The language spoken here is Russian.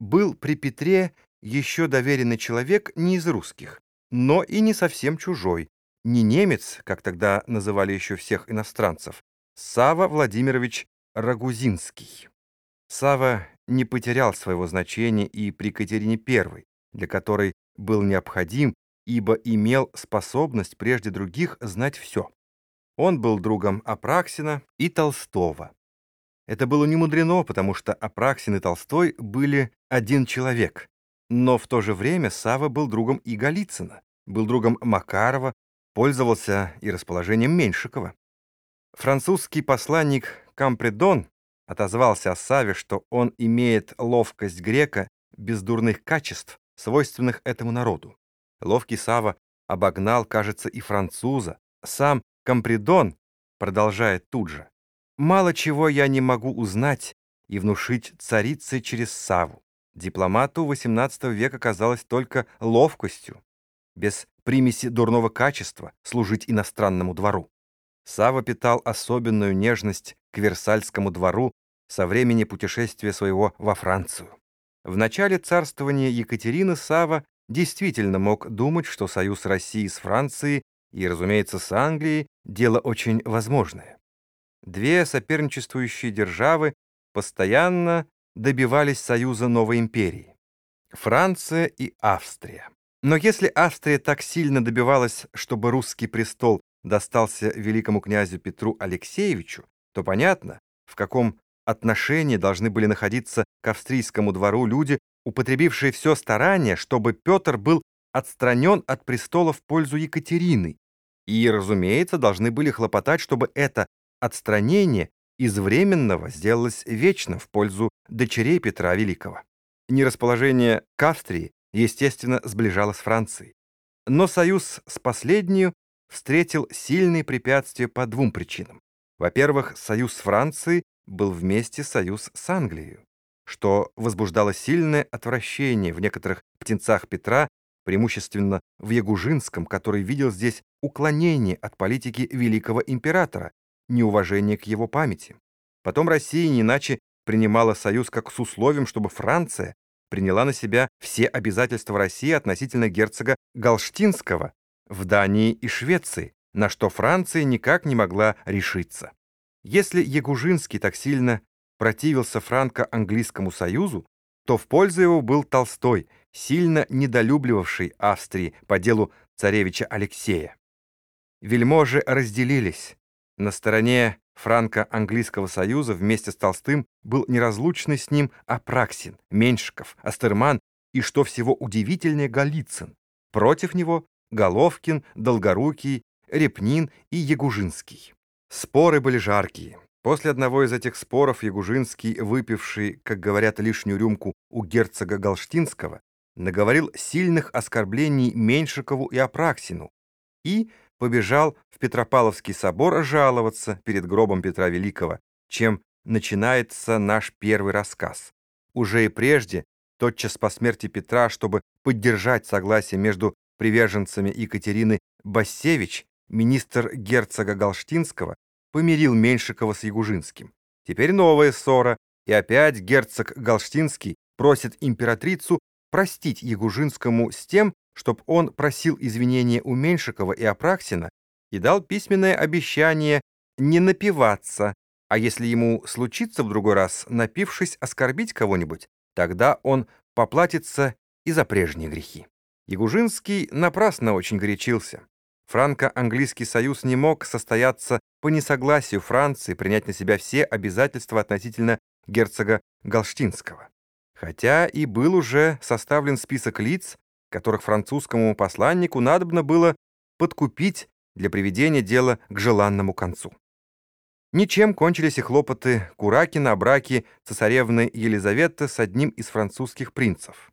был при Петре еще доверенный человек не из русских, но и не совсем чужой, не немец, как тогда называли еще всех иностранцев, Сава Владимирович Рагузинский. Сава не потерял своего значения и при Катерине I, для которой был необходим, ибо имел способность прежде других знать все. Он был другом Апраксина и Толстого. Это было не мудрено, потому что Апраксин и Толстой были один человек. Но в то же время Сава был другом и Голицына, был другом Макарова, пользовался и расположением Меньшикова. Французский посланник Кампредон отозвался о Саве, что он имеет ловкость грека без дурных качеств, свойственных этому народу. Ловкий Сава обогнал, кажется, и француза. Сам Кампредон продолжает тут же. Мало чего я не могу узнать и внушить царице через Саву. Дипломату XVIII века казалось только ловкостью, без примеси дурного качества, служить иностранному двору. Сава питал особенную нежность к Версальскому двору со времени путешествия своего во Францию. В начале царствования Екатерины Сава действительно мог думать, что союз России с Францией и, разумеется, с Англией – дело очень возможное. Две соперничествующие державы постоянно добивались союза новой империи – Франция и Австрия. Но если Австрия так сильно добивалась, чтобы русский престол достался великому князю Петру Алексеевичу, то понятно, в каком отношении должны были находиться к австрийскому двору люди, употребившие все старание, чтобы Петр был отстранен от престола в пользу Екатерины, и, разумеется, должны были хлопотать, чтобы это отстранение из временного сделалось вечным в пользу дочерей Петра Великого. Нерасположение к Австрии, естественно, сближало с Францией. Но союз с последней встретил сильные препятствия по двум причинам. Во-первых, союз с Францией был вместе союз с Англией, что возбуждало сильное отвращение в некоторых птенцах Петра, преимущественно в Ягужинском, который видел здесь уклонение от политики великого императора, неуважение к его памяти. Потом Россия не иначе принимала союз как с условием, чтобы Франция приняла на себя все обязательства России относительно герцога Галштинского в Дании и Швеции, на что Франция никак не могла решиться. Если Ягужинский так сильно противился франко-английскому союзу, то в пользу его был Толстой, сильно недолюбливавший Австрии по делу царевича Алексея. Вельможи разделились. На стороне франко-английского союза вместе с Толстым был неразлучный с ним Апраксин, Меньшиков, Астерман и, что всего удивительнее, Голицын. Против него Головкин, Долгорукий, Репнин и Ягужинский. Споры были жаркие. После одного из этих споров Ягужинский, выпивший, как говорят, лишнюю рюмку у герцога Галштинского, наговорил сильных оскорблений Меньшикову и Апраксину и побежал в Петропавловский собор жаловаться перед гробом Петра Великого, чем начинается наш первый рассказ. Уже и прежде, тотчас по смерти Петра, чтобы поддержать согласие между приверженцами Екатерины Бассевич, министр герцога Галштинского, помирил Меньшикова с Ягужинским. Теперь новая ссора, и опять герцог Галштинский просит императрицу простить Ягужинскому с тем, чтоб он просил извинения у Меньшикова и Апраксина и дал письменное обещание не напиваться, а если ему случится в другой раз, напившись, оскорбить кого-нибудь, тогда он поплатится и за прежние грехи. Ягужинский напрасно очень горячился. Франко-английский союз не мог состояться по несогласию Франции принять на себя все обязательства относительно герцога Галштинского. Хотя и был уже составлен список лиц, которых французскому посланнику надобно было подкупить для приведения дела к желанному концу. Ничем кончились и хлопоты Куракина о браке цесаревны Елизаветы с одним из французских принцев.